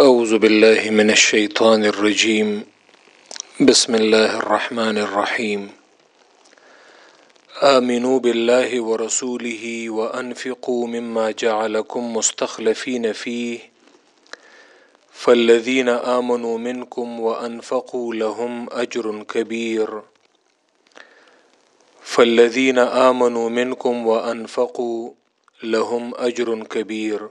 اعوذ باللہ من الشیطان الرجیم بسم اللہ الرحمن الرحیم آمنوا باللہ ورسوله وانفقوا مما جعلكم مستخلفین فیه فالذین آمنوا منکم وانفقوا لهم اجر کبیر فالذین آمنوا منکم وانفقوا لهم اجر کبیر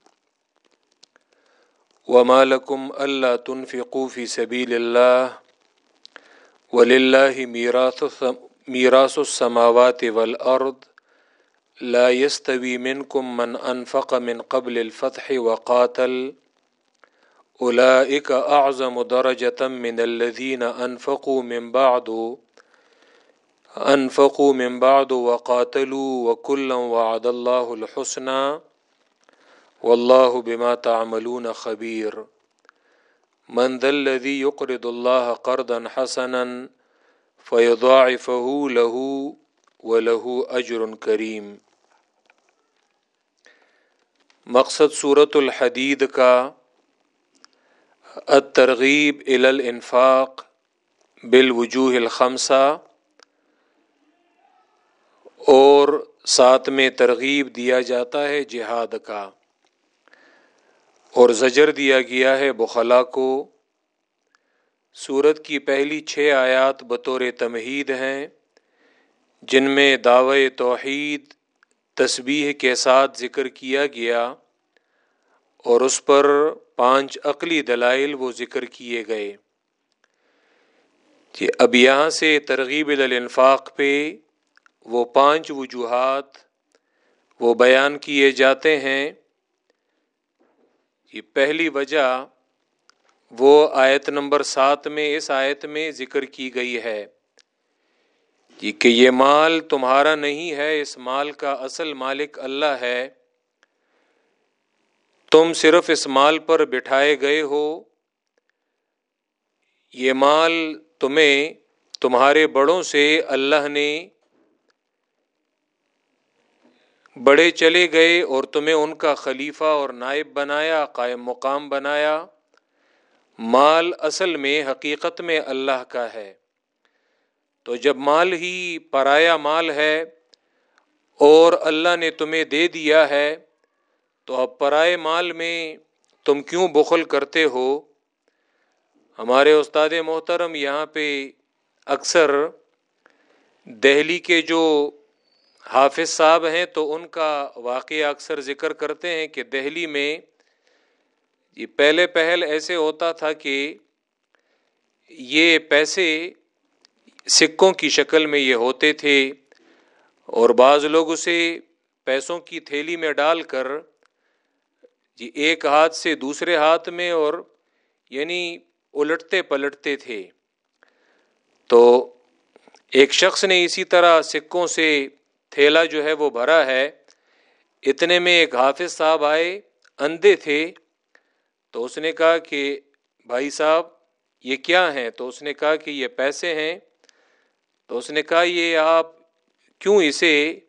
وما لكم ألا تنفقوا في سبيل الله ولله ميراث ميراث السماوات والأرض لا يستوي منكم من أنفق من قبل الفتح وقاتل أولئك أعظم درجة من الذين أنفقوا من بعد أنفقوا من بعد وقاتلوا وكلا وعد الله الحسنى واللہ بما تعملون خبیر من ذا الذي يقرض الله قرضا حسنا فيضاعفه له وله اجر کریم۔ مقصد صورت الحدید کا الترغیب الى الانفاق بالوجوہ الخمسہ اور ساتھ میں ترغیب دیا جاتا ہے جہاد کا۔ اور زجر دیا گیا ہے بخلا کو۔ صورت کی پہلی چھ آیات بطور تمہید ہیں، جن میں دعوی توحید، تسبیح کے ساتھ ذکر کیا گیا اور اس پر پانچ عقلی دلائل وہ ذکر کیے گئے۔ کہ اب یہاں سے ترغیب الانفاق پہ وہ پانچ وجوہات وہ بیان کیے جاتے ہیں۔ یہ پہلی وجہ وہ آیت نمبر سات میں اس آیت میں ذکر کی گئی ہے کہ یہ مال تمہارا نہیں ہے، اس مال کا اصل مالک اللہ ہے۔ تم صرف اس مال پر بٹھائے گئے ہو۔ یہ مال تمہیں تمہارے بڑوں سے اللہ نے بڑے چلے گئے اور تمہیں ان کا خلیفہ اور نائب بنایا، قائم مقام بنایا۔ مال اصل میں حقیقت میں اللہ کا ہے۔ تو جب مال ہی پرایا مال ہے اور اللہ نے تمہیں دے دیا ہے، تو اب پرائے مال میں تم کیوں بخل کرتے ہو؟ ہمارے استاد محترم، یہاں پہ اکثر دہلی کے جو حافظ صاحب ہیں تو ان کا واقعہ اکثر ذکر کرتے ہیں کہ دہلی میں یہ پہلے پہل ایسے ہوتا تھا کہ یہ پیسے سکوں کی شکل میں یہ ہوتے تھے اور بعض لوگ اسے پیسوں کی تھیلی میں ڈال کر جی ایک ہاتھ سے دوسرے ہاتھ میں اور یعنی الٹتے پلٹتے تھے۔ تو ایک شخص نے اسی طرح سکوں سے تھیلا جو ہے وہ بھرا ہے۔ اتنے میں ایک حافظ صاحب آئے، اندھے تھے۔ تو اس نے کہا کہ بھائی صاحب، یہ کیا ہیں؟ تو اس نے کہا کہ یہ پیسے ہیں۔ تو اس نے کہا، یہ آپ کیوں اسے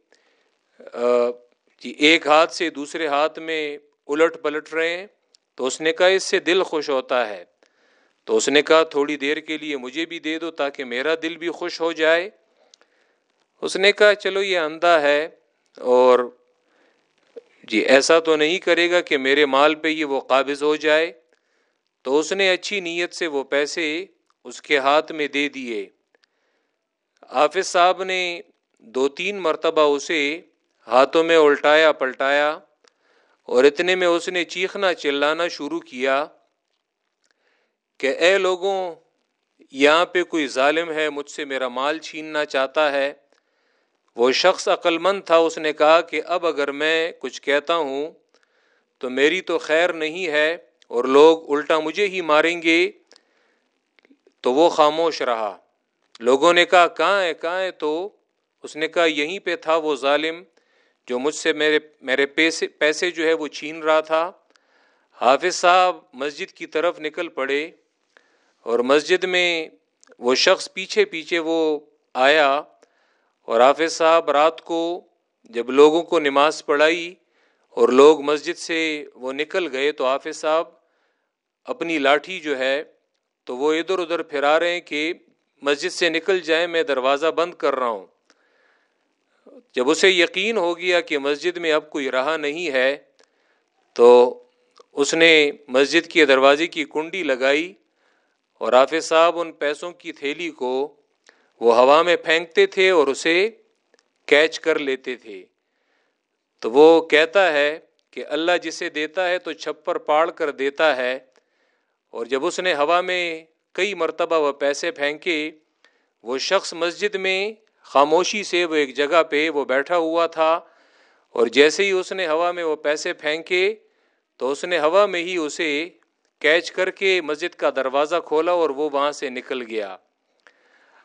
جی، ایک ہاتھ سے دوسرے ہاتھ میں الٹ پلٹ رہے ہیں؟ تو اس نے کہا، اس سے دل خوش ہوتا ہے۔ تو اس نے کہا، تھوڑی دیر کے لیے مجھے بھی دے دو تاکہ میرا دل بھی خوش ہو جائے۔ اس نے کہا، چلو یہ اندھا ہے اور جی ایسا تو نہیں کرے گا کہ میرے مال پہ یہ وہ قابض ہو جائے۔ تو اس نے اچھی نیت سے وہ پیسے اس کے ہاتھ میں دے دیے۔ حافظ صاحب نے دو تین مرتبہ اسے ہاتھوں میں الٹایا، پلٹایا اور اتنے میں اس نے چیخنا، چلانا شروع کیا کہ، اے لوگوں، یہاں پہ کوئی ظالم ہے، مجھ سے میرا مال چھیننا چاہتا ہے۔ وہ شخص عقلمند تھا، اس نے کہا کہ اب اگر میں کچھ کہتا ہوں تو میری تو خیر نہیں ہے اور لوگ الٹا مجھے ہی ماریں گے۔ تو وہ خاموش رہا۔ لوگوں نے کہا، کہاں ہے کہاں ہے؟ تو اس نے کہا، یہیں پہ تھا وہ ظالم جو مجھ سے میرے میرے پیسے پیسے جو ہے وہ چھین رہا تھا۔ حافظ صاحب مسجد کی طرف نکل پڑے اور مسجد میں وہ شخص پیچھے پیچھے وہ آیا۔ اور حافظ صاحب رات کو جب لوگوں کو نماز پڑھائی اور لوگ مسجد سے وہ نکل گئے تو حافظ صاحب اپنی لاٹھی جو ہے تو وہ ادھر ادھر پھرا رہے ہیں کہ مسجد سے نکل جائیں، میں دروازہ بند کر رہا ہوں۔ جب اسے یقین ہو گیا کہ مسجد میں اب کوئی رہا نہیں ہے تو اس نے مسجد کے دروازے کی کنڈی لگائی اور حافظ صاحب ان پیسوں کی تھیلی کو وہ ہوا میں پھینکتے تھے اور اسے کیچ کر لیتے تھے۔ تو وہ کہتا ہے کہ اللہ جسے دیتا ہے تو چھپر پاڑ کر دیتا ہے۔ اور جب اس نے ہوا میں کئی مرتبہ وہ پیسے پھینکے، وہ شخص مسجد میں خاموشی سے وہ ایک جگہ پہ وہ بیٹھا ہوا تھا۔ اور جیسے ہی اس نے ہوا میں وہ پیسے پھینکے، تو اس نے ہوا میں ہی اسے کیچ کر کے مسجد کا دروازہ کھولا اور وہ وہاں سے نکل گیا۔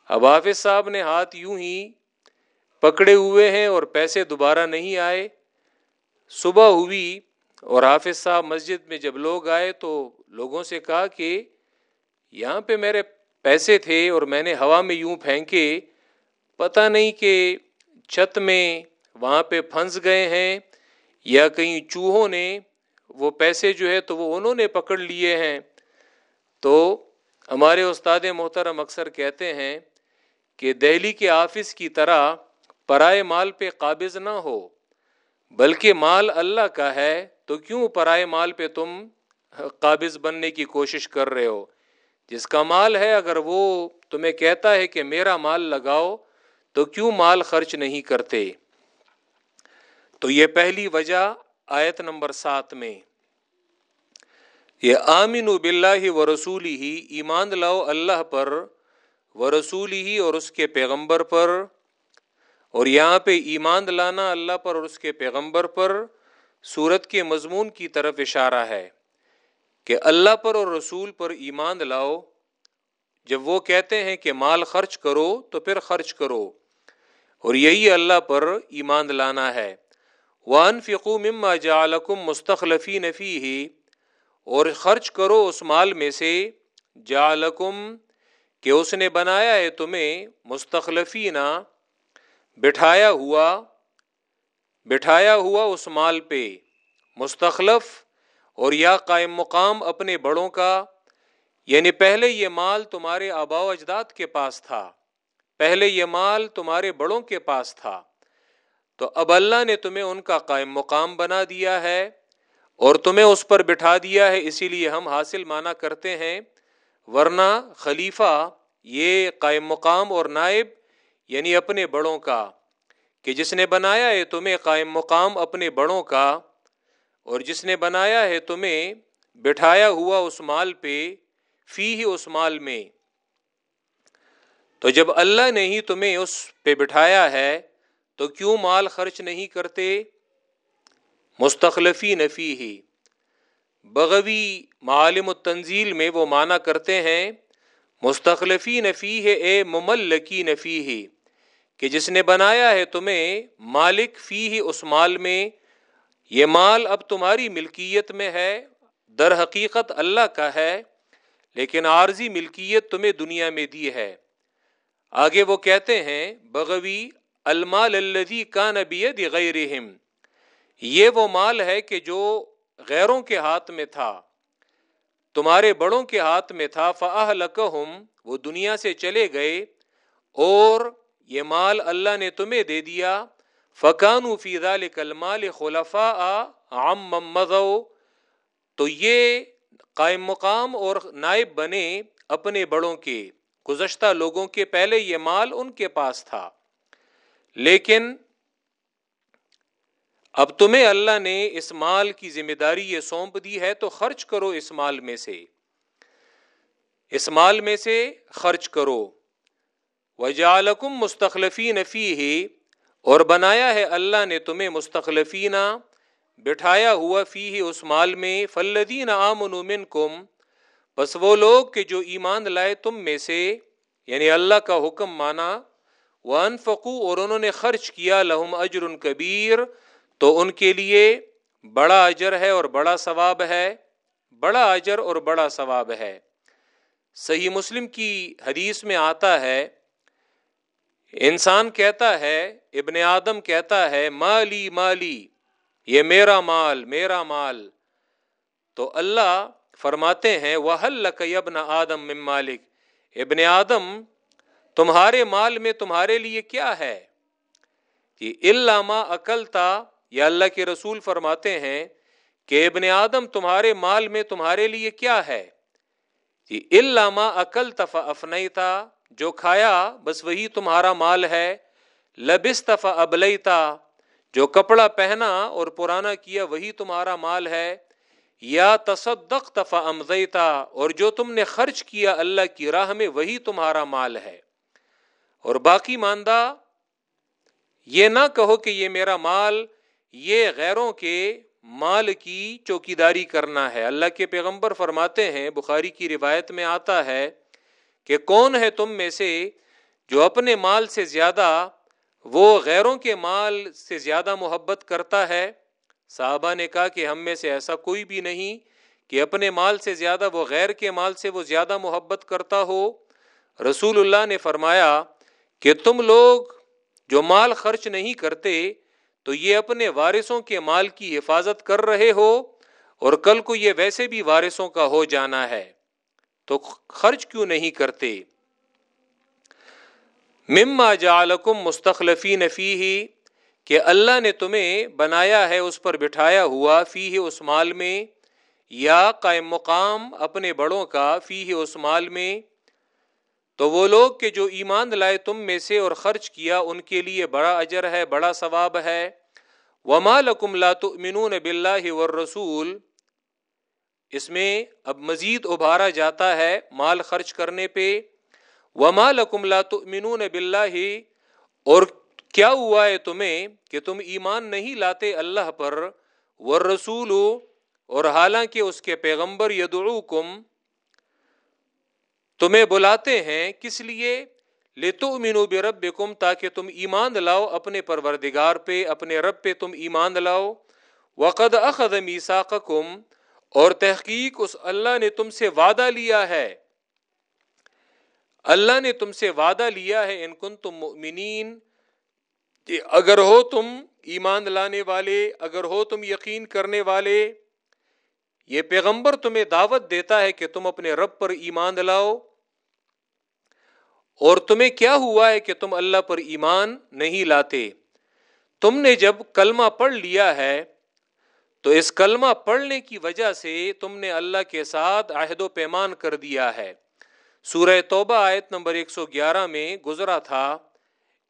اب حافظ صاحب نے ہاتھ یوں ہی پکڑے ہوئے ہیں اور پیسے دوبارہ نہیں آئے۔ صبح ہوئی اور حافظ صاحب مسجد میں جب لوگ آئے تو لوگوں سے کہا کہ یہاں پہ میرے پیسے تھے اور میں نے ہوا میں یوں پھینکے۔ پتہ نہیں کہ چھت میں وہاں پہ پھنس گئے ہیں یا کہیں چوہوں نے وہ پیسے جو ہے تو وہ انہوں نے پکڑ لیے ہیں۔ تو ہمارے استاد محترم اکثر کہتے ہیں کہ دہلی کے آفس کی طرح پرائے مال پہ قابض نہ ہو، بلکہ مال اللہ کا ہے، تو کیوں پرائے مال پہ تم قابض بننے کی کوشش کر رہے ہو؟ جس کا مال ہے اگر وہ تمہیں کہتا ہے کہ میرا مال لگاؤ، تو کیوں مال خرچ نہیں کرتے؟ تو یہ پہلی وجہ آیت نمبر سات میں۔ یہ آمین و بلّہ و رسولی ہی ایمان لاؤ اللہ پر و رسولی ہی اور اس کے پیغمبر پر، اور یہاں پہ ایمان لانا اللہ پر اور اس کے پیغمبر پر صورت کے مضمون کی طرف اشارہ ہے کہ اللہ پر اور رسول پر ایمان لاؤ جب وہ کہتے ہیں کہ مال خرچ کرو تو پھر خرچ کرو، اور یہی اللہ پر ایمان لانا ہے۔ وان فکو مما جالکم مستخلفی نفی ہی اور خرچ کرو اس مال میں سے۔ جالکم کہ اس نے بنایا ہے تمہیں مستخلفی نہ بٹھایا ہوا بٹھایا ہوا اس مال پہ، مستخلف اور یا قائم مقام اپنے بڑوں کا یعنی پہلے یہ مال تمہارے آبا و اجداد کے پاس تھا، پہلے یہ مال تمہارے بڑوں کے پاس تھا۔ تو اب اللہ نے تمہیں ان کا قائم مقام بنا دیا ہے اور تمہیں اس پر بٹھا دیا ہے، اسی لیے ہم حاصل مانا کرتے ہیں ورنہ خلیفہ یہ قائم مقام اور نائب یعنی اپنے بڑوں کا، کہ جس نے بنایا ہے تمہیں قائم مقام اپنے بڑوں کا، اور جس نے بنایا ہے تمہیں بٹھایا ہوا اس مال پہ، فی ہی اس مال میں۔ تو جب اللہ نے ہی تمہیں اس پہ بٹھایا ہے، تو کیوں مال خرچ نہیں کرتے؟ مستخلفی نفی ہی۔ بغوی معالم التنزیل میں وہ مانا کرتے ہیں مستخلفی نفی ہے اے مملکی نفی ہی کہ جس نے بنایا ہے تمہیں، مالک فی ہی اس مال میں، یہ مال اب تمہاری ملکیت میں ہے، در حقیقت اللہ کا ہے، لیکن عارضی ملکیت تمہیں دنیا میں دی ہے۔ آگے وہ کہتے ہیں، بغوی المال الذي كان بيد غيرهم یہ وہ مال ہے کہ جو غیروں کے ہاتھ میں تھا، تمہارے بڑوں کے ہاتھ میں تھا فاہلکہم وہ دنیا سے چلے گئے، اور یہ مال اللہ نے تمہیں دے دیا فکانو فی ذلک المال خلفاء عم تو یہ قائم مقام اور نائب بنے اپنے بڑوں کے، گزشتہ لوگوں کے پہلے یہ مال ان کے پاس تھا۔ لیکن اب تمہیں اللہ نے اس مال کی ذمہ داری یہ سونپ دی ہے تو خرچ کرو اس مال میں سے۔ اس مال میں سے خرچ کرو۔ وجالکم مستخلفی نفی ہی اور بنایا ہے اللہ نے تمہیں مستخلفینہ بٹھایا ہوا فی ہی اس مال میں۔ فلدین آمن کم بس وہ لوگ کہ جو ایمان لائے تم میں سے۔ یعنی اللہ کا حکم مانا۔ وہ انفقو اور انہوں نے خرچ کیا لہم اجر کبیر۔ تو ان کے لیے بڑا اجر ہے اور بڑا ثواب ہے، بڑا اجر اور بڑا ثواب ہے۔ صحیح مسلم کی حدیث میں آتا ہے، انسان کہتا ہے، ابن آدم کہتا ہے، مالی مالی، یہ میرا مال میرا مال۔ تو اللہ فرماتے ہیں وہ ابن آدم مالک ابن آدم، تمہارے مال میں تمہارے لیے کیا ہے؟ یہ علامہ عقلتا یا اللہ کے رسول فرماتے ہیں کہ ابن آدم تمہارے مال میں تمہارے لیے کیا ہے؟ علامہ عقل تفا افنئی تھا جو کھایا بس وہی تمہارا مال ہے۔ لبس تفا ابلتا جو کپڑا پہنا اور پرانا کیا وہی تمہارا مال ہے۔ یا تصدق تفا امزیتا اور جو تم نے خرچ کیا اللہ کی راہ میں وہی تمہارا مال ہے۔ اور باقی ماندہ، یہ نہ کہو کہ یہ میرا مال یہ غیروں کے مال کی چوکی داری کرنا ہے۔ اللہ کے پیغمبر فرماتے ہیں، بخاری کی روایت میں آتا ہے کہ کون ہے تم میں سے جو اپنے مال سے زیادہ، وہ غیروں کے مال سے زیادہ محبت کرتا ہے؟ صحابہ نے کہا کہ ہم میں سے ایسا کوئی بھی نہیں کہ اپنے مال سے زیادہ، وہ غیر کے مال سے وہ زیادہ محبت کرتا ہو۔ رسول اللہ نے فرمایا کہ تم لوگ جو مال خرچ نہیں کرتے تو یہ اپنے وارثوں کے مال کی حفاظت کر رہے ہو اور کل کو یہ ویسے بھی وارثوں کا ہو جانا ہے۔ تو خرچ کیوں نہیں کرتے؟ مما جالکم مستخلفی نفی ہی کہ اللہ نے تمہیں بنایا ہے، اس پر بٹھایا ہوا فی ہے اس مال میں، یا قائم مقام اپنے بڑوں کا فی ہے اس مال میں۔ تو وہ لوگ کہ جو ایمان لائے تم میں سے اور خرچ کیا، ان کے لیے بڑا اجر ہے، بڑا ثواب ہے۔ وما لکم لا تؤمنون باللہ والرسول۔ اس میں اب مزید ابھارا جاتا ہے مال خرچ کرنے پہ۔ وما لکم لا تؤمنون باللہ اور کیا ہوا ہے تمہیں کہ تم ایمان نہیں لاتے اللہ پر؟ والرسول۔ اور حالانکہ اس کے پیغمبر یدعوکم۔ تمہیں بلاتے ہیں کس لیے؟ لے تو امین رب کم تاکہ تم ایمان لاؤ اپنے پروردگار پہ، اپنے رب پہ تم ایمان لاؤ۔ وقد اخذ میساقکم اور تحقیق اس اللہ نے تم سے وعدہ لیا ہے۔ اللہ نے تم سے وعدہ لیا ہے، ان کن تم مؤمنین، کہ اگر ہو تم ایمان لانے والے، اگر ہو تم یقین کرنے والے، یہ پیغمبر تمہیں دعوت دیتا ہے کہ تم اپنے رب پر ایمان لاؤ۔ اور تمہیں کیا ہوا ہے کہ تم اللہ پر ایمان نہیں لاتے؟ تم نے جب کلمہ پڑھ لیا ہے، تو اس کلمہ پڑھنے کی وجہ سے تم نے اللہ کے ساتھ عہد و پیمان کر دیا ہے۔ سورہ توبہ آیت نمبر 111 میں گزرا تھا،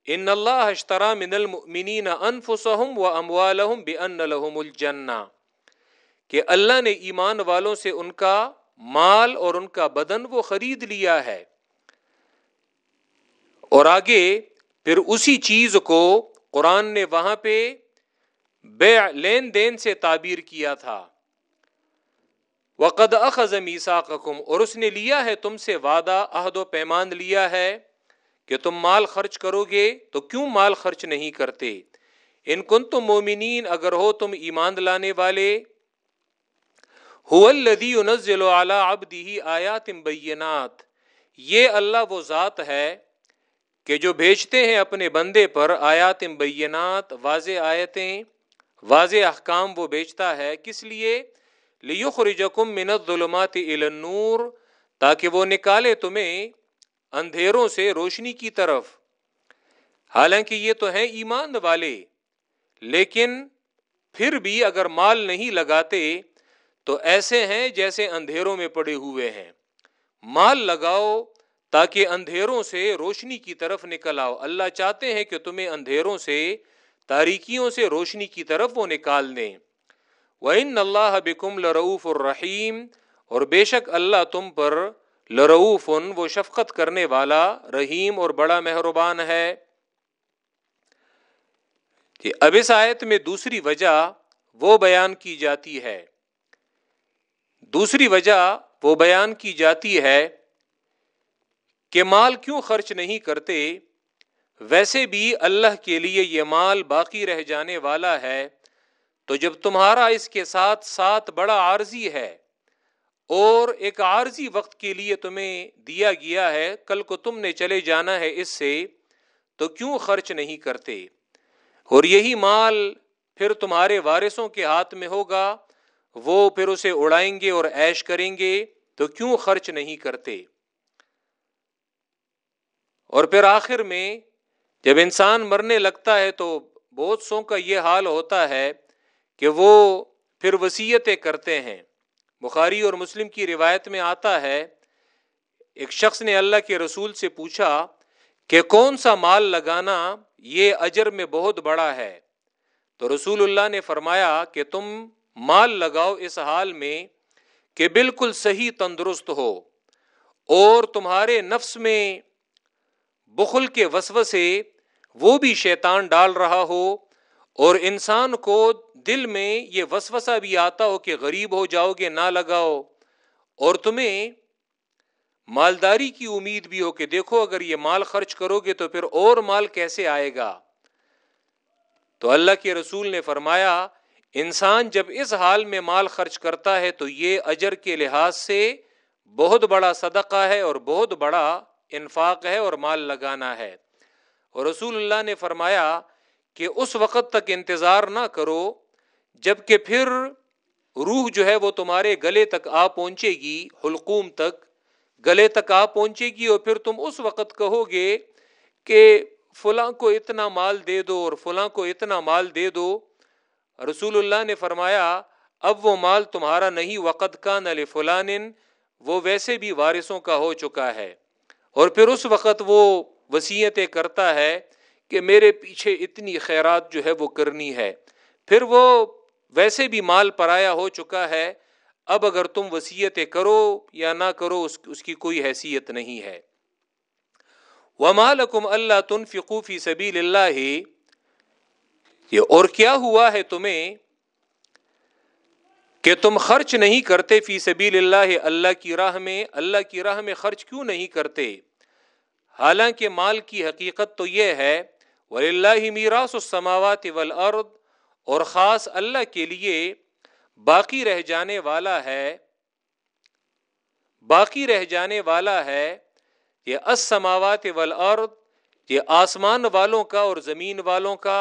ان اللہ اشترا من المؤمنین انفسهم واموالهم بان لهم الجنہ۔ کہ اللہ نے ایمان والوں سے ان کا مال اور ان کا بدن وہ خرید لیا ہے۔ اور آگے پھر اسی چیز کو قرآن نے وہاں پہ بے لین دین سے تعبیر کیا تھا۔ وقد اخذ میساقکم اور اس نے لیا ہے تم سے وعدہ، عہد و پیمان لیا ہے کہ تم مال خرچ کرو گے تو کیوں مال خرچ نہیں کرتے؟ ان کن تم مومنین، اگر ہو تم ایمان لانے والے۔ الذی ينزل على عبده آیات بینات یہ اللہ وہ ذات ہے کہ جو بھیجتے ہیں اپنے بندے پر آیات بینات، واضح آیتیں، واضح احکام وہ بیچتا ہے، کس لیے؟ لیخرجکم من الظلمات الى النور، تاکہ وہ نکالے تمہیں اندھیروں سے روشنی کی طرف۔ حالانکہ یہ تو ہیں ایمان والے، لیکن پھر بھی اگر مال نہیں لگاتے تو ایسے ہیں جیسے اندھیروں میں پڑے ہوئے ہیں۔ مال لگاؤ تاکہ اندھیروں سے روشنی کی طرف نکل آؤ۔ اللہ چاہتے ہیں کہ تمہیں اندھیروں سے، تاریکیوں سے روشنی کی طرف وہ نکال دیں۔ وہ ان اللہ بکم لروف الرحیم اور بے شک اللہ تم پر لروف وہ شفقت کرنے والا رحیم اور بڑا مہربان ہے۔ کہ اب اس آیت میں دوسری وجہ وہ بیان کی جاتی ہے۔ دوسری وجہ وہ بیان کی جاتی ہے کہ مال کیوں خرچ نہیں کرتے، ویسے بھی اللہ کے لیے یہ مال باقی رہ جانے والا ہے، تو جب تمہارا اس کے ساتھ ساتھ بڑا عارضی ہے اور ایک عارضی وقت کے لیے تمہیں دیا گیا ہے، کل کو تم نے چلے جانا ہے اس سے، تو کیوں خرچ نہیں کرتے؟ اور یہی مال پھر تمہارے وارثوں کے ہاتھ میں ہوگا، وہ پھر اسے اڑائیں گے اور ایش کریں گے، تو کیوں خرچ نہیں کرتے؟ اور پھر آخر میں جب انسان مرنے لگتا ہے تو بہت سو کا یہ حال ہوتا ہے کہ وہ پھر وسیعتیں کرتے ہیں۔ بخاری اور مسلم کی روایت میں آتا ہے، ایک شخص نے اللہ کے رسول سے پوچھا کہ کون سا مال لگانا یہ اجر میں بہت بڑا ہے؟ تو رسول اللہ نے فرمایا کہ تم مال لگاؤ اس حال میں کہ بالکل صحیح تندرست ہو اور تمہارے نفس میں بخل کے وسو سے وہ بھی شیطان ڈال رہا ہو اور انسان کو دل میں یہ وسوسہ بھی آتا ہو کہ غریب ہو جاؤ گے، نہ لگاؤ۔ اور تمہیں مالداری کی امید بھی ہو کہ دیکھو، اگر یہ مال خرچ کرو گے تو پھر اور مال کیسے آئے گا؟ تو اللہ کے رسول نے فرمایا، انسان جب اس حال میں مال خرچ کرتا ہے تو یہ اجر کے لحاظ سے بہت بڑا صدقہ ہے اور بہت بڑا انفاق ہے اور مال لگانا ہے۔ اور رسول اللہ نے فرمایا کہ اس وقت تک انتظار نہ کرو جبکہ پھر روح جو ہے وہ تمہارے گلے تک آ پہنچے گی، حلقوم تک گلے تک آ پہنچے گی اور پھر تم اس وقت کہو گے کہ فلاں کو اتنا مال دے دو اور فلاں کو اتنا مال دے دو۔ رسول اللہ نے فرمایا، اب وہ مال تمہارا نہیں وقت کا نل فلان وہ ویسے بھی وارثوں کا ہو چکا ہے۔ اور پھر اس وقت وہ وسیعتیں کرتا ہے کہ میرے پیچھے اتنی خیرات جو ہے وہ کرنی ہے۔ پھر وہ ویسے بھی مال پرایا ہو چکا ہے۔ اب اگر تم وسیعتیں کرو یا نہ کرو، اس اس کی کوئی حیثیت نہیں ہے۔ ومالکم اللہ تن فقوفی سبیل اللہ یہ اور کیا ہوا ہے تمہیں؟ کہ تم خرچ نہیں کرتے فی سبیل اللہ اللہ کی راہ میں، اللہ کی راہ میں خرچ کیوں نہیں کرتے؟ حالانکہ مال کی حقیقت تو یہ ہے ولی اللہ میراث السماوات والارض اور خاص اللہ کے لیے باقی رہ جانے والا ہے، باقی رہ جانے والا ہے یہ اسماوات والارض یہ آسمان والوں کا اور زمین والوں کا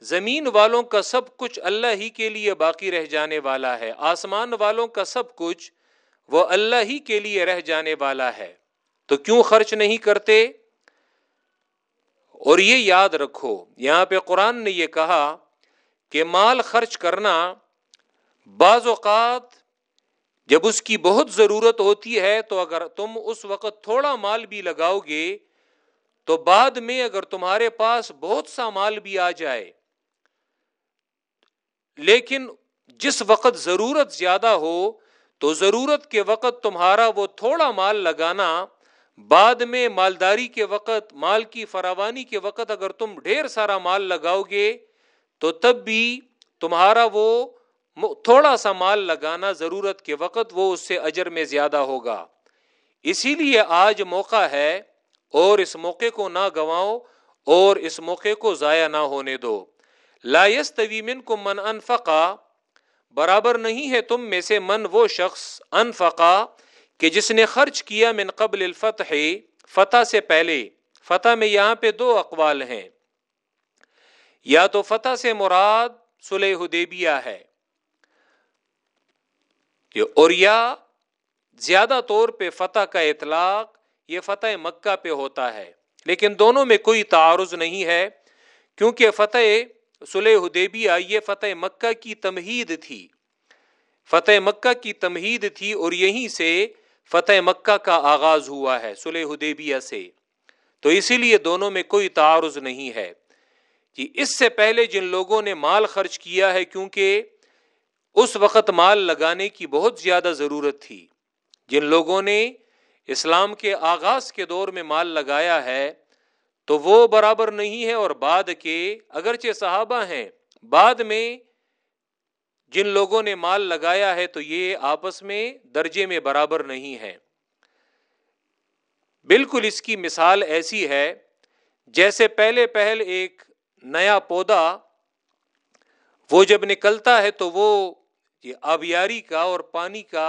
زمین والوں کا سب کچھ اللہ ہی کے لیے باقی رہ جانے والا ہے، آسمان والوں کا سب کچھ وہ اللہ ہی کے لیے رہ جانے والا ہے۔ تو کیوں خرچ نہیں کرتے؟ اور یہ یاد رکھو، یہاں پہ قرآن نے یہ کہا کہ مال خرچ کرنا بعض اوقات جب اس کی بہت ضرورت ہوتی ہے تو اگر تم اس وقت تھوڑا مال بھی لگاؤ گے تو بعد میں اگر تمہارے پاس بہت سا مال بھی آ جائے لیکن جس وقت ضرورت زیادہ ہو تو ضرورت کے وقت تمہارا وہ تھوڑا مال لگانا، بعد میں مالداری کے وقت، مال کی فراوانی کے وقت اگر تم ڈھیر سارا مال لگاؤ گے تو تب بھی تمہارا وہ تھوڑا سا مال لگانا ضرورت کے وقت وہ اس سے اجر میں زیادہ ہوگا۔ اسی لیے آج موقع ہے اور اس موقع کو نہ گواؤ اور اس موقع کو ضائع نہ ہونے دو۔ لایس طویمن کو من انفقا، برابر نہیں ہے تم میں سے من وہ شخص انفقا کہ جس نے خرچ کیا من قبل الفتح، فتح سے پہلے۔ فتح میں یہاں پہ دو اقوال ہیں۔ یا تو فتح سے مراد سلح حدیبیہ ہے اور یا زیادہ طور پہ فتح کا اطلاق، یہ فتح مکہ پہ ہوتا ہے۔ لیکن دونوں میں کوئی تعارض نہیں ہے، کیونکہ فتح سلح حدیبیہ یہ فتح مکہ کی تمہید تھی۔ فتح مکہ کی تمہید تھی اور یہیں سے فتح مکہ کا آغاز ہوا ہے سلح حدیبیہ سے۔ تو اسی لیے دونوں میں کوئی تعارض نہیں ہے کہ اس سے پہلے جن لوگوں نے مال خرچ کیا ہے، کیونکہ اس وقت مال لگانے کی بہت زیادہ ضرورت تھی۔ جن لوگوں نے اسلام کے آغاز کے دور میں مال لگایا ہے تو وہ برابر نہیں ہے اور بعد کے اگرچہ صحابہ ہیں، بعد میں جن لوگوں نے مال لگایا ہے تو یہ آپس میں درجے میں برابر نہیں ہے بالکل اس کی مثال ایسی ہے، جیسے پہلے پہل ایک نیا پودا وہ جب نکلتا ہے تو وہ آبیاری کا اور پانی کا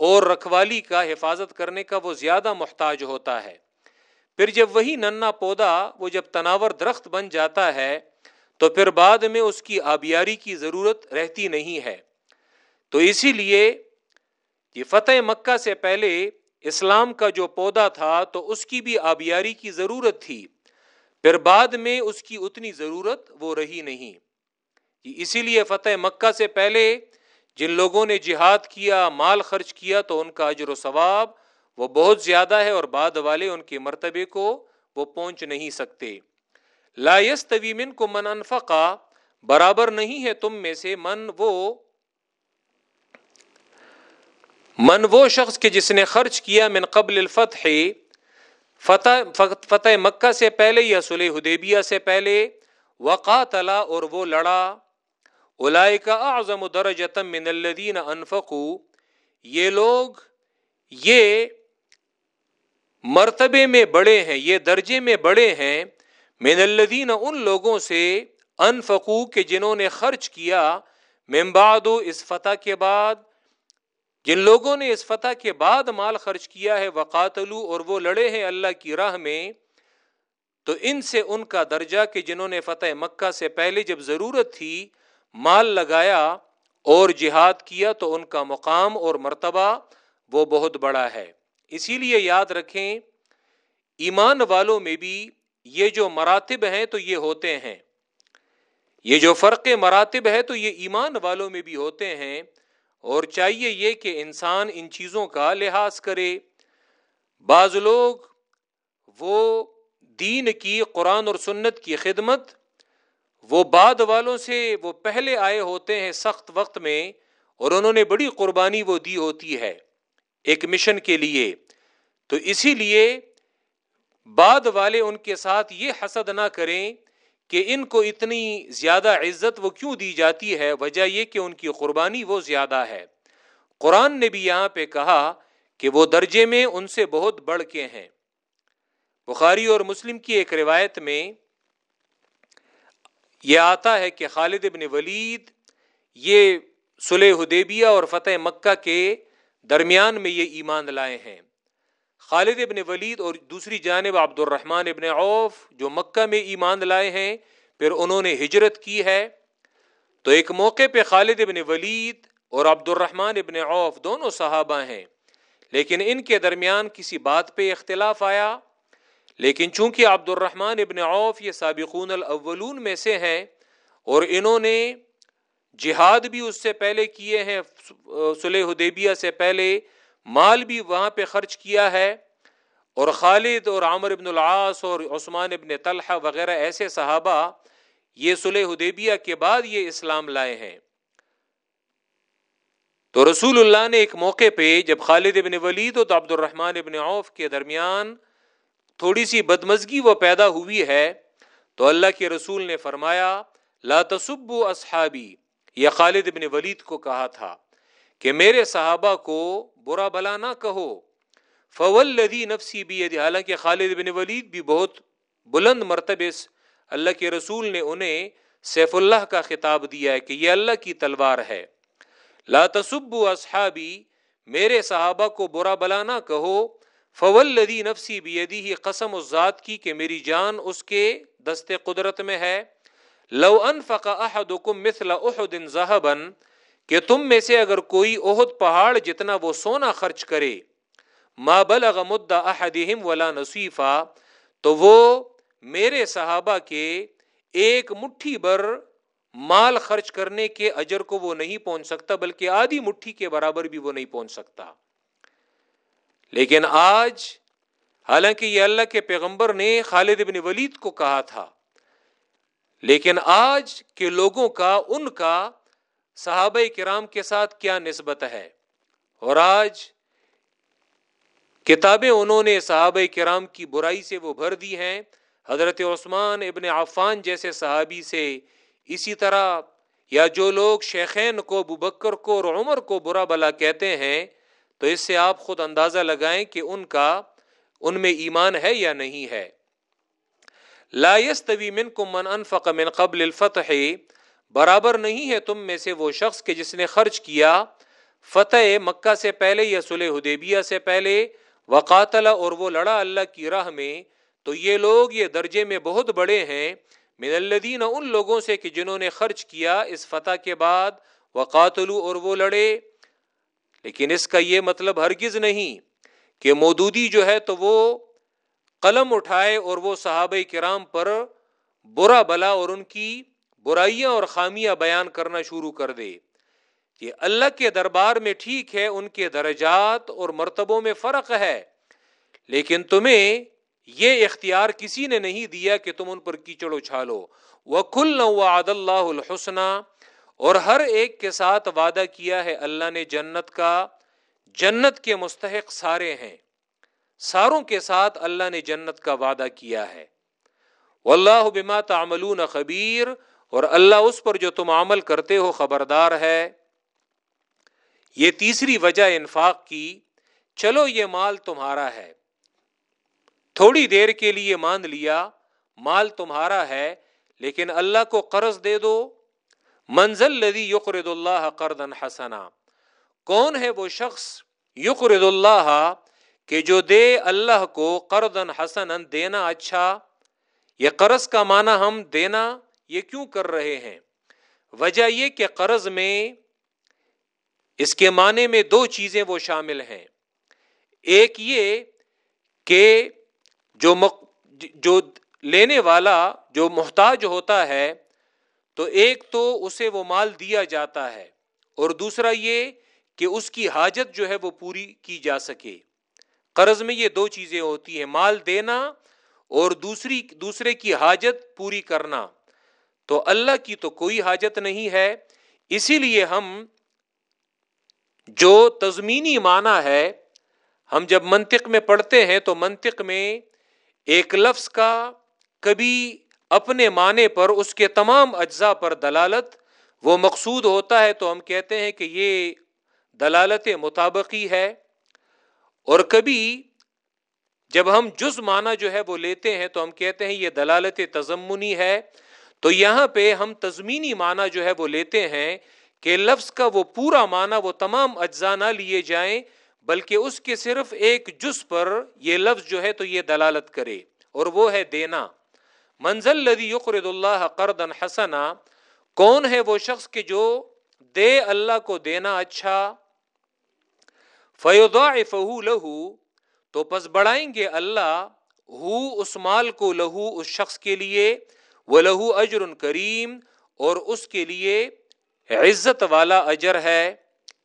اور رکھوالی کا حفاظت کرنے کا وہ زیادہ محتاج ہوتا ہے۔ پھر جب وہی ننا پودا وہ جب تناور درخت بن جاتا ہے، تو پھر بعد میں اس کی آبیاری کی ضرورت رہتی نہیں ہے۔ تو اسی لیے یہ فتح مکہ سے پہلے اسلام کا جو پودا تھا، تو اس کی بھی آبیاری کی ضرورت تھی۔ پھر بعد میں اس کی اتنی ضرورت وہ رہی نہیں۔ اسی لیے فتح مکہ سے پہلے جن لوگوں نے جہاد کیا، مال خرچ کیا، تو ان کا اجر و ثواب وہ بہت زیادہ ہے اور بعد والے ان کے مرتبے کو وہ پہنچ نہیں سکتے۔ لا من کو من انفقا برابر نہیں ہے تم میں سے من وہ من وہ شخص کے جس نے خرچ کیا من قبل الفتح، فتح فتح مکہ سے پہلے یا سلح حدیبیہ سے پہلے وقا تلا اور وہ لڑا۔ الاائے کا اعظم درجتم من الدین انفقو یہ لوگ، یہ مرتبے میں بڑے ہیں، یہ درجے میں بڑے ہیں۔ من الدین ان لوگوں سے انفقو کے جنہوں نے خرچ کیا۔ ممباد اس فتح کے بعد۔ جن لوگوں نے اس فتح کے بعد مال خرچ کیا ہے، وقاتلو، اور وہ لڑے ہیں اللہ کی راہ میں۔ تو ان سے ان کا درجہ، کہ جنہوں نے فتح مکہ سے پہلے جب ضرورت تھی مال لگایا اور جہاد کیا، تو ان کا مقام اور مرتبہ وہ بہت بڑا ہے۔ اسی لیے یاد رکھیں، ایمان والوں میں بھی یہ جو مراتب ہیں تو یہ ہوتے ہیں۔ یہ جو فرق مراتب ہے تو یہ ایمان والوں میں بھی ہوتے ہیں۔ اور چاہیے یہ کہ انسان ان چیزوں کا لحاظ کرے۔ بعض لوگ وہ دین کی، قرآن اور سنت کی خدمت، وہ بعد والوں سے وہ پہلے آئے ہوتے ہیں سخت وقت میں، اور انہوں نے بڑی قربانی وہ دی ہوتی ہے۔ ایک مشن کے لیے۔ تو اسی لیے بعد والے ان کے ساتھ یہ حسد نہ کریں کہ ان کو اتنی زیادہ عزت وہ کیوں دی جاتی ہے، وجہ یہ کہ ان کی قربانی وہ زیادہ ہے۔ قرآن نے بھی یہاں پہ کہا کہ وہ درجے میں ان سے بہت بڑھ کے ہیں۔ بخاری اور مسلم کی ایک روایت میں یہ آتا ہے کہ خالد ابن ولید یہ سلح حدیبیہ اور فتح مکہ کے درمیان میں یہ ایمان لائے ہیں۔ خالد ابن ولید اور دوسری جانب عبد الرحمن ابن عوف جو مکہ میں ایمان لائے ہیں، پھر انہوں نے ہجرت کی ہے۔ تو ایک موقع پہ خالد ابن ولید اور عبد الرحمن ابن عوف دونوں صحابہ ہیں۔ لیکن ان کے درمیان کسی بات پہ اختلاف آیا۔ لیکن چونکہ عبد الرحمن ابن عوف یہ سابقون الاولون میں سے ہیں اور انہوں نے جہاد بھی اس سے پہلے کیے ہیں سلح حدیبیہ سے پہلے، مال بھی وہاں پہ خرچ کیا ہے۔ اور خالد اور عامر ابن العاص اور عثمان ابن طلحہ وغیرہ ایسے صحابہ یہ سلح حدیبیہ کے بعد یہ اسلام لائے ہیں۔ تو رسول اللہ نے ایک موقع پہ جب خالد ابن ولید اور عبد الرحمن ابن عوف کے درمیان تھوڑی سی بدمزگی وہ پیدا ہوئی ہے تو اللہ کے رسول نے فرمایا، لا تصبو اصحابی۔ یہ خالد ابن ولید کو کہا تھا کہ میرے صحابہ کو برا بلا نہ کہو۔ فول لدی نفسی بھی حالانکہ خالد بن ولید بھی بہت بلند مرتبہ اللہ کے رسول نے انہیں سیف اللہ کا خطاب دیا ہے کہ یہ اللہ کی تلوار ہے۔ لا تصب اصحابی، میرے صحابہ کو برا بلا نہ کہو۔ فول لدی نفسی بھی ہی قسم اس ذات کی کہ میری جان اس کے دست قدرت میں ہے۔ لو انفق احدکم مثل احد ذهبا، کہ تم میں سے اگر کوئی عہد پہاڑ جتنا وہ سونا خرچ کرے، ما بلغ مدہ احدہم ولا نصیفہ تو وہ میرے صحابہ کے ایک مٹھی بر مال خرچ کرنے کے اجر کو وہ نہیں پہنچ سکتا، بلکہ آدھی مٹھی کے برابر بھی وہ نہیں پہنچ سکتا۔ لیکن آج، حالانکہ یہ اللہ کے پیغمبر نے خالد بن ولید کو کہا تھا لیکن آج کے لوگوں کا، ان کا صحابہ کرام کے ساتھ کیا نسبت ہے؟ اور آج کتابیں انہوں نے صحابہ کرام کی برائی سے وہ بھر دی ہیں۔ حضرت عثمان ابن عفان جیسے صحابی سے اسی طرح، یا جو لوگ شیخین کو ببکر کو اور عمر کو برا بلا کہتے ہیں، تو اس سے آپ خود اندازہ لگائیں کہ ان کا، ان میں ایمان ہے یا نہیں ہے۔ لا يستوي منكم من انفق من قبل الفتح، برابر نہیں ہے تم میں سے وہ شخص کے جس نے خرچ کیا فتح مکہ سے پہلے یا سلح حدیبیہ سے پہلے، وقاتل اور وہ لڑا اللہ کی راہ میں، تو یہ لوگ یہ درجے میں بہت بڑے ہیں۔ من الذین، ان لوگوں سے کہ جنہوں نے خرچ کیا اس فتح کے بعد وقاتلو اور وہ لڑے۔ لیکن اس کا یہ مطلب ہرگز نہیں کہ مودودی جو ہے تو وہ قلم اٹھائے اور وہ صحابہ کرام پر برا بلا اور ان کی برائیاں اور خامیاں بیان کرنا شروع کر دے یہ اللہ کے دربار میں ٹھیک ہے، ان کے درجات اور مرتبوں میں فرق ہے، لیکن تمہیں یہ اختیار کسی نے نہیں دیا کہ تم ان پر کیچڑ اچھالو۔ وہ کل وعد اللہ الحسنہ اور ہر ایک کے ساتھ وعدہ کیا ہے، اللہ نے جنت کا، جنت کے مستحق سارے ہیں۔ ساروں کے ساتھ اللہ نے جنت کا وعدہ کیا ہے۔ واللہ بما تعملون خبیر، اور اللہ اس پر جو تم عمل کرتے ہو خبردار ہے۔ یہ تیسری وجہ انفاق کی، چلو یہ مال تمہارا ہے۔ تھوڑی دیر کے لیے مان لیا، مال تمہارا ہے، لیکن اللہ کو قرض دے دو۔ منزل لدی یقرد اللہ قرض حسنا۔ کون ہے وہ شخص یقرد اللہ کہ جو دے اللہ کو قرض حسن دینا اچھا یہ قرض کا معنی ہم دینا یہ کیوں کر رہے ہیں؟ وجہ یہ کہ قرض میں اس کے معنی میں دو چیزیں وہ شامل ہیں۔ ایک یہ کہ جو مق... جو لینے والا، جو محتاج ہوتا ہے، تو ایک تو اسے وہ مال دیا جاتا ہے اور دوسرا یہ کہ اس کی حاجت جو ہے وہ پوری کی جا سکے۔ قرض میں یہ دو چیزیں ہوتی ہیں، مال دینا اور دوسری، دوسرے کی حاجت پوری کرنا۔ تو اللہ کی تو کوئی حاجت نہیں ہے، اسی لیے ہم جو تزمینی معنی ہے، ہم جب منطق میں پڑھتے ہیں تو منطق میں ایک لفظ کا کبھی اپنے معنی پر اس کے تمام اجزاء پر دلالت وہ مقصود ہوتا ہے تو ہم کہتے ہیں کہ یہ دلالت مطابقی ہے۔ اور کبھی جب ہم جز معنی جو ہے وہ لیتے ہیں تو ہم کہتے ہیں یہ دلالت تزمنی ہے، تو یہاں پہ ہم تزمینی معنی جو ہے وہ لیتے ہیں کہ لفظ کا وہ پورا معنی وہ تمام اجزاء نہ لیے جائیں، بلکہ اس کے صرف ایک جز پر یہ لفظ جو ہے تو یہ دلالت کرے، اور وہ ہے دینا۔ منزل لدی یقرد اللہ قرض حسنا، کون ہے وہ شخص کہ جو دے اللہ کو دینا اچھا فہو لہو تو پس بڑھائیں گے اللہ، ہو اس مال کو لہو اس شخص کے لیے وہ لہو اجر کریم، اور اس کے لیے عزت والا اجر ہے۔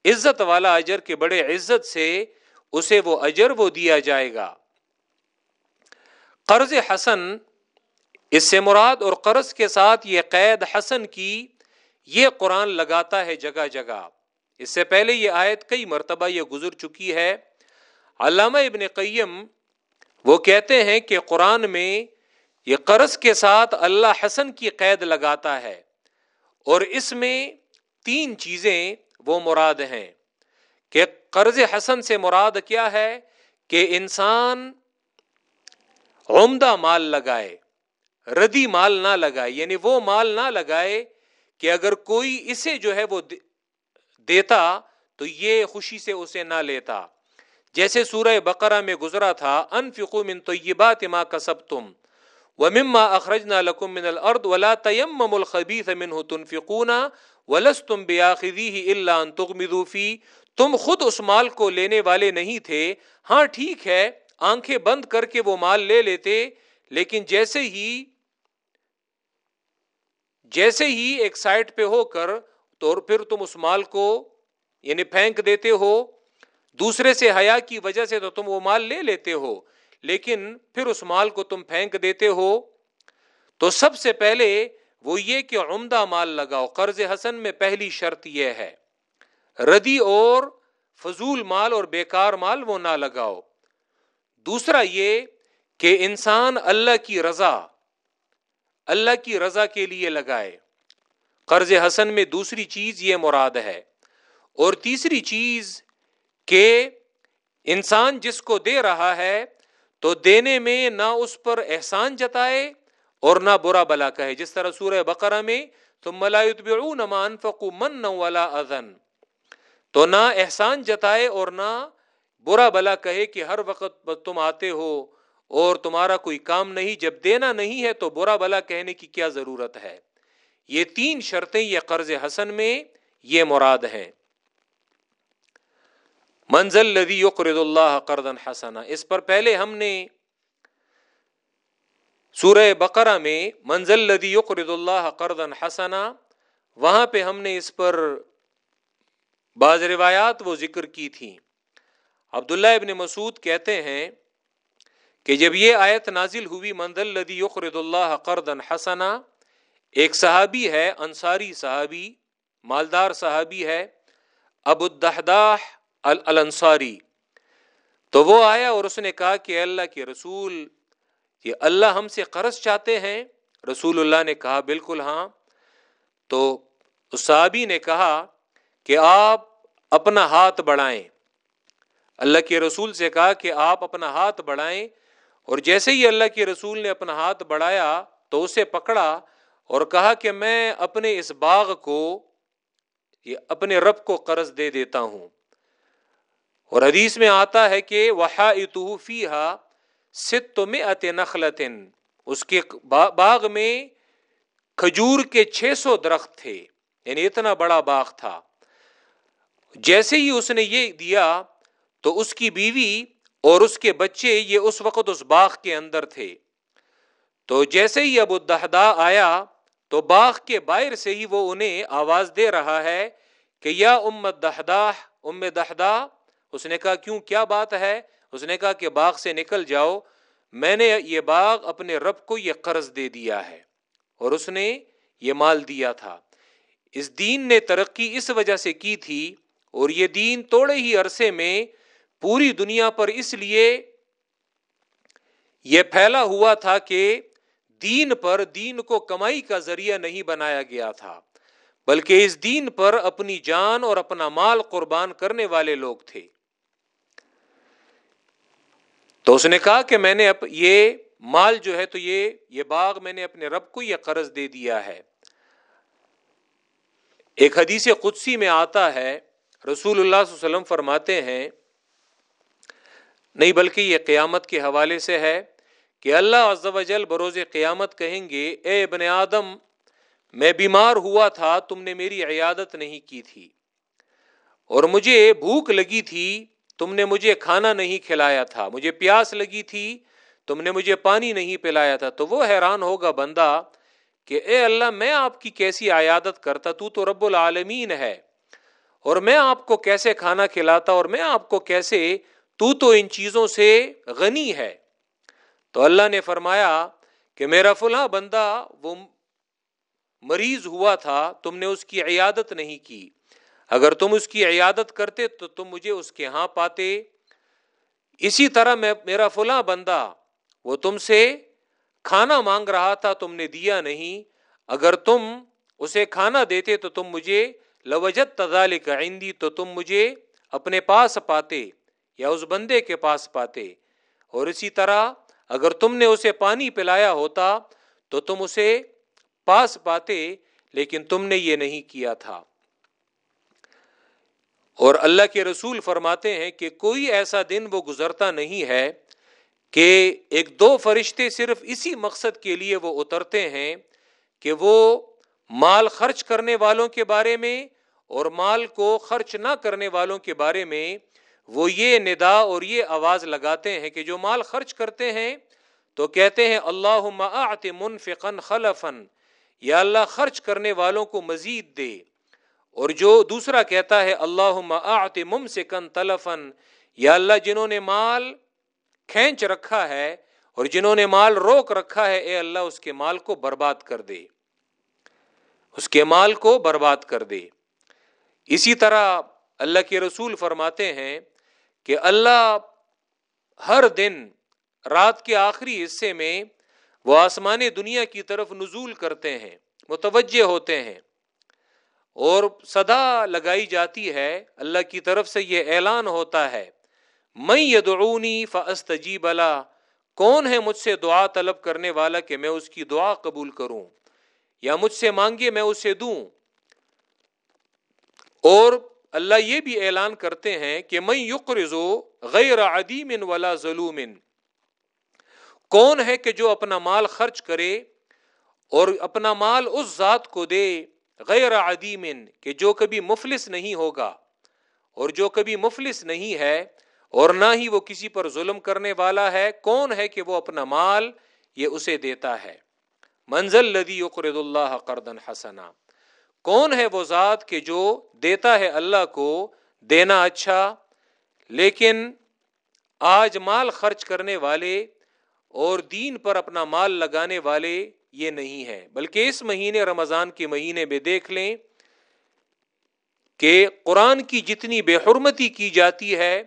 عزت والا اجر کے بڑے عزت سے اسے وہ اجر وہ دیا جائے گا۔ قرض حسن، اس سے مراد اور قرض کے ساتھ یہ قید حسن کی، یہ قرآن لگاتا ہے جگہ جگہ۔ اس سے پہلے یہ آیت کئی مرتبہ یہ گزر چکی ہے۔ علامہ ابن قیم وہ کہتے ہیں کہ قرآن میں یہ قرض کے ساتھ اللہ حسن کی قید لگاتا ہے اور اس میں تین چیزیں وہ مراد ہیں کہ قرض حسن سے مراد کیا ہے کہ انسان عمدہ مال لگائے، ردی مال نہ لگائے یعنی وہ مال نہ لگائے کہ اگر کوئی اسے جو ہے وہ دیتا تو یہ خوشی سے اسے نہ لیتا۔ جیسے سورہ بقرہ میں گزرا تھا، انفقوا من طیبات ما کسبتم ومما اخرجنا لكم من الارض ولا تيمموا الخبيث منه تنفقون ولستم باخذيه الا ان تغمضوا فيه تم خود اس مال کو لینے والے نہیں تھے۔ ہاں ٹھیک ہے، آنکھیں بند کر کے وہ مال لے لیتے، لیکن جیسے ہی جیسے ہی ایک سائٹ پہ ہو کر تو پھر تم اس مال کو یعنی پھینک دیتے ہو، دوسرے سے حیا کی وجہ سے تو تم وہ مال لے لیتے ہو، لیکن پھر اس مال کو تم پھینک دیتے ہو۔ تو سب سے پہلے وہ یہ کہ عمدہ مال لگاؤ، قرض حسن میں پہلی شرط یہ ہے۔ ردی اور فضول مال اور بیکار مال وہ نہ لگاؤ۔ دوسرا یہ کہ انسان اللہ کی رضا، اللہ کی رضا کے لیے لگائے۔ قرض حسن میں دوسری چیز یہ مراد ہے۔ اور تیسری چیز کہ انسان جس کو دے رہا ہے تو دینے میں نہ اس پر احسان جتائے اور نہ برا بلا کہے۔ جس طرح سورہ بقرہ میں تو ملائت مان فکو من والا ازن تو نہ احسان جتائے اور نہ برا بلا کہے کہ ہر وقت تم آتے ہو اور تمہارا کوئی کام نہیں، جب دینا نہیں ہے تو برا بلا کہنے کی کیا ضرورت ہے؟ یہ تین شرطیں یہ قرض حسن میں یہ مراد ہیں۔ منزل لدی یقرد اللہ قرضن حسنا، اس پر پہلے ہم نے سورہ بقرہ میں منزل لدی یقرد اللہ قرضن حسنا، وہاں پہ ہم نے اس پر بعض روایات وہ ذکر کی تھی۔ عبداللہ ابن مسعود کہتے ہیں کہ جب یہ آیت نازل ہوئی منزل لدی یقرد اللہ قرضن حسنا ایک صحابی ہے، انصاری صحابی، مالدار صحابی ہے، ابو الدہداح الانصاری۔ تو وہ آیا اور اس نے کہا کہ اللہ کے رسول، یہ اللہ ہم سے قرض چاہتے ہیں؟ رسول اللہ نے کہا، بالکل ہاں۔ تو اس صحابی نے کہا کہ آپ اپنا ہاتھ بڑھائیں۔ اللہ کے رسول سے کہا کہ آپ اپنا ہاتھ بڑھائیں۔ اور جیسے ہی اللہ کے رسول نے اپنا ہاتھ بڑھایا تو اسے پکڑا اور کہا کہ میں اپنے اس باغ کو، یہ اپنے رب کو قرض دے دیتا ہوں۔ اور حدیث میں آتا ہے کہ وہا ست میں اس کے باغ میں کھجور کے چھ سو درخت تھے۔ یعنی اتنا بڑا باغ تھا۔ جیسے ہی اس نے یہ دیا تو اس کی بیوی اور اس کے بچے یہ اس وقت اس باغ کے اندر تھے۔ تو جیسے ہی ابو دہدا آیا تو باغ کے باہر سے ہی وہ انہیں آواز دے رہا ہے کہ یا امت دہدا ام دہدا اس نے کہا، کیوں، کیا بات ہے؟ اس نے کہا کہ باغ سے نکل جاؤ، میں نے یہ باغ اپنے رب کو یہ قرض دے دیا ہے۔ اور اس نے یہ مال دیا تھا۔ اس دین نے ترقی اس وجہ سے کی تھی، اور یہ دین توڑے ہی عرصے میں پوری دنیا پر اس لیے یہ پھیلا ہوا تھا کہ دین پر دین کو کمائی کا ذریعہ نہیں بنایا گیا تھا، بلکہ اس دین پر اپنی جان اور اپنا مال قربان کرنے والے لوگ تھے۔ تو اس نے کہا کہ میں نے یہ مال جو ہے تو یہ یہ باغ میں نے اپنے رب کو یہ قرض دے دیا ہے۔ ایک حدیث قدسی میں آتا ہے، رسول اللہ صلی اللہ علیہ وسلم فرماتے ہیں، نہیں بلکہ یہ قیامت کے حوالے سے ہے۔ کہ اللہ عز و جل بروز قیامت کہیں گے، اے ابن آدم، میں بیمار ہوا تھا، تم نے میری عیادت نہیں کی تھی۔ اور مجھے بھوک لگی تھی، تم نے مجھے کھانا نہیں کھلایا تھا۔ مجھے پیاس لگی تھی، تم نے مجھے پانی نہیں پلایا تھا۔ تو وہ حیران ہوگا بندہ کہ، اے اللہ، میں آپ کی کیسی عیادت کرتا؟ تو تو رب العالمین ہے۔ اور میں آپ کو کیسے کھانا کھلاتا؟ اور میں آپ کو کیسے تو تو ان چیزوں سے غنی ہے؟ تو اللہ نے فرمایا کہ میرا فلاں بندہ وہ مریض ہوا تھا، تم نے اس کی عیادت نہیں کی۔ اگر تم اس کی عیادت کرتے تو تم مجھے اس کے ہاں پاتے۔ اسی طرح میں، میرا فلاں بندہ وہ تم سے کھانا مانگ رہا تھا، تم نے دیا نہیں۔ اگر تم اسے کھانا دیتے تو تم مجھے لوجت تزال کا آئندی تو تم مجھے اپنے پاس پاتے یا اس بندے کے پاس پاتے۔ اور اسی طرح اگر تم نے اسے پانی پلایا ہوتا تو تم اسے پاس پاتے، لیکن تم نے یہ نہیں کیا تھا۔ اور اللہ کے رسول فرماتے ہیں کہ کوئی ایسا دن وہ گزرتا نہیں ہے کہ ایک دو فرشتے صرف اسی مقصد کے لیے وہ اترتے ہیں کہ وہ مال خرچ کرنے والوں کے بارے میں اور مال کو خرچ نہ کرنے والوں کے بارے میں وہ یہ ندا اور یہ آواز لگاتے ہیں کہ جو مال خرچ کرتے ہیں تو کہتے ہیں اللہ منفقن خلفن یا اللہ خرچ کرنے والوں کو مزید دے۔ اور جو دوسرا کہتا ہے اللہ مم سے کن تلفن یا اللہ جنہوں نے مال کھینچ رکھا ہے اور جنہوں نے مال روک رکھا ہے، اے اللہ اس کے مال کو برباد کر دے۔ اس کے مال کو برباد کر دے۔ اسی طرح اللہ کے رسول فرماتے ہیں کہ اللہ ہر دن رات کے آخری حصے میں وہ آسمان دنیا کی طرف نزول کرتے ہیں، متوجہ ہوتے ہیں۔ اور صدا لگائی جاتی ہے، اللہ کی طرف سے یہ اعلان ہوتا ہے۔ میں یدعونی فاستجیب بلا کون ہے مجھ سے دعا طلب کرنے والا کہ میں اس کی دعا قبول کروں؟ یا مجھ سے مانگے میں اسے دوں؟ اور اللہ یہ بھی اعلان کرتے ہیں کہ میں یقرضو غیر عدیم ولا ظلوم کون ہے کہ جو اپنا مال خرچ کرے اور اپنا مال اس ذات کو دے غیر عدیم کہ جو کبھی مفلس نہیں ہوگا اور جو کبھی مفلس نہیں ہے اور نہ ہی وہ کسی پر ظلم کرنے والا ہے، کون ہے کہ وہ اپنا مال یہ اسے دیتا ہے؟ منزل لدی یقرد اللہ قردن حسنا۔ کون ہے وہ ذات کہ جو دیتا ہے اللہ کو دینا اچھا لیکن آج مال خرچ کرنے والے اور دین پر اپنا مال لگانے والے یہ نہیں ہے بلکہ اس مہینے رمضان کے مہینے میں دیکھ لیں کہ قرآن کی جتنی بے حرمتی کی جاتی ہے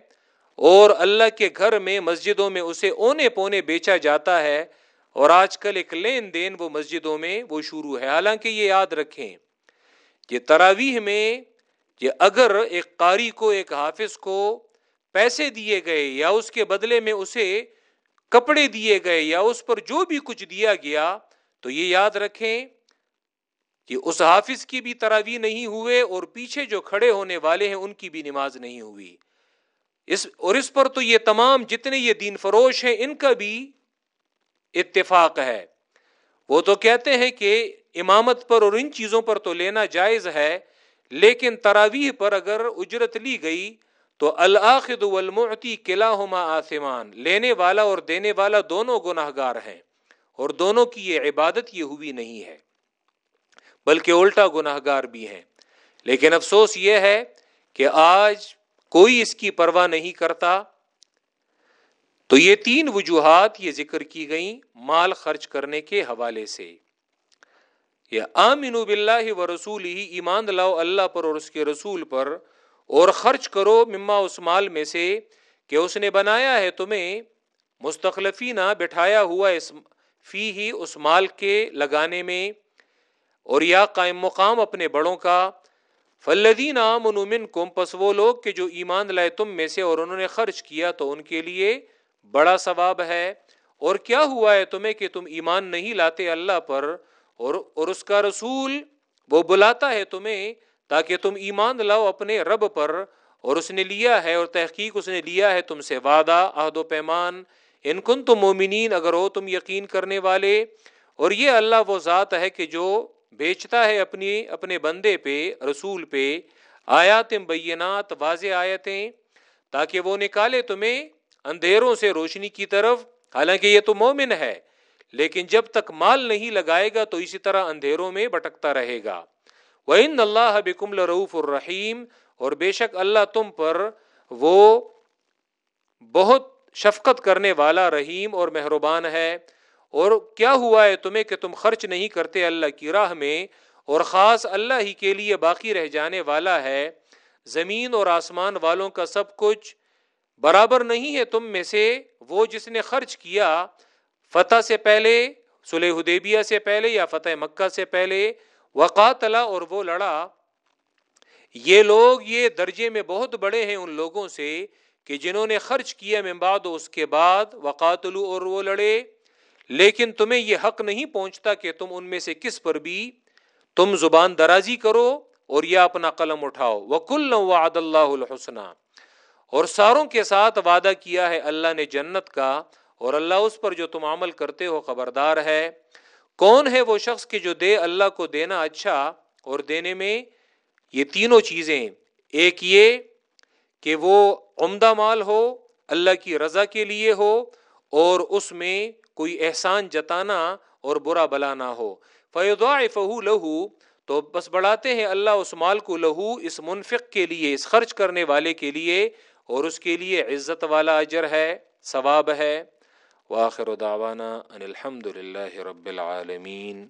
اور اللہ کے گھر میں مسجدوں میں اسے اونے پونے بیچا جاتا ہے اور آج کل ایک لین دین وہ مسجدوں میں وہ شروع ہے۔ حالانکہ یہ یاد رکھیں کہ تراویح میں کہ اگر ایک قاری کو، ایک حافظ کو پیسے دیے گئے یا اس کے بدلے میں اسے کپڑے دیے گئے یا اس پر جو بھی کچھ دیا گیا، تو یہ یاد رکھیں کہ اس حافظ کی بھی تراوی نہیں ہوئے اور پیچھے جو کھڑے ہونے والے ہیں، ان کی بھی نماز نہیں ہوئی۔ اس، اور اس پر تو یہ تمام جتنے یہ دین فروش ہیں، ان کا بھی اتفاق ہے۔ وہ تو کہتے ہیں کہ امامت پر اور ان چیزوں پر تو لینا جائز ہے، لیکن تراویح پر اگر اجرت لی گئی تو الآخد والمعتی کلاہما آسمان لینے والا اور دینے والا دونوں گناہ گار ہیں، اور دونوں کی یہ عبادت یہ ہوئی نہیں ہے، بلکہ الٹا گناہ گار بھی ہیں۔ لیکن افسوس یہ ہے کہ آج کوئی اس کی پرواہ نہیں کرتا۔ تو یہ تین وجوہات یہ ذکر کی گئیں مال خرچ کرنے کے حوالے سے۔ یہ آمین باللہ و رسول ہی ایمان لاؤ اللہ پر اور اس کے رسول پر، اور خرچ کرو مما اس مال میں سے کہ اس نے بنایا ہے تمہیں مستقلفینہ بٹھایا ہوا اس فی ہی اس مال کے لگانے میں، اور یا قائم مقام اپنے بڑوں کا۔ فلدین من کم پس وہ لوگ کہ جو ایمان لائے تم میں سے اور انہوں نے خرچ کیا تو ان کے لیے بڑا ثواب ہے۔ اور کیا ہوا ہے تمہیں کہ تم ایمان نہیں لاتے اللہ پر؟ اور اور اس کا رسول وہ بلاتا ہے تمہیں تاکہ تم ایمان لاؤ اپنے رب پر اور اس نے لیا ہے اور تحقیق اس نے لیا ہے تم سے وعدہ، عہد و پیمان۔ ان کن تم مومنین، اگر ہو تم یقین کرنے والے۔ اور یہ اللہ وہ ذات ہے کہ جو بیچتا ہے اپنی، اپنے بندے پہ، رسول پہ آیات بینات، واضح آیتیں، تاکہ وہ نکالے تمہیں اندھیروں سے روشنی کی طرف۔ حالانکہ یہ تو مومن ہے۔ لیکن جب تک مال نہیں لگائے گا تو اسی طرح اندھیروں میں بٹکتا رہے گا۔ وہ ان اللہ بکم لروف الرحیم اور بے شک اللہ تم پر وہ بہت شفقت کرنے والا رحیم اور مہربان ہے۔ اور کیا ہوا ہے تمہیں کہ تم خرچ نہیں کرتے اللہ کی راہ میں؟ اور خاص اللہ ہی کے لیے باقی رہ جانے والا ہے۔ زمین اور آسمان والوں کا سب کچھ برابر نہیں ہے تم میں سے۔ وہ جس نے خرچ کیا فتح سے پہلے سلح حدیبیہ سے پہلے یا فتح مکہ سے پہلے وقاتلا اور وہ لڑا۔ یہ لوگ یہ درجے میں بہت بڑے ہیں ان لوگوں سے کہ جنہوں نے خرچ کیا میں بعد اس کے بعد وقاتلو اور وہ لڑے۔ لیکن تمہیں یہ حق نہیں پہنچتا کہ تم ان میں سے کس پر بھی تم زبان درازی کرو اور یا اپنا قلم اٹھاؤ۔ وہ کل وعد اللہ الحسن۔ اور ساروں کے ساتھ وعدہ کیا ہے اللہ نے جنت کا۔ اور اللہ اس پر جو تم عمل کرتے ہو خبردار ہے۔ کون ہے وہ شخص کہ جو دے اللہ کو دینا اچھا اور دینے میں یہ تینوں چیزیں، ایک یہ کہ وہ عمدہ مال ہو، اللہ کی رضا کے لیے ہو اور اس میں کوئی احسان جتانا اور برا بلا نہ ہو۔ فیدا فہو لہو تو بس بڑھاتے ہیں اللہ اس مال کو لہو اس منفق کے لیے، اس خرچ کرنے والے کے لیے اور اس کے لیے عزت والا اجر ہے، ثواب ہے۔ واخر دعوانا ان الحمد للہ رب العالمین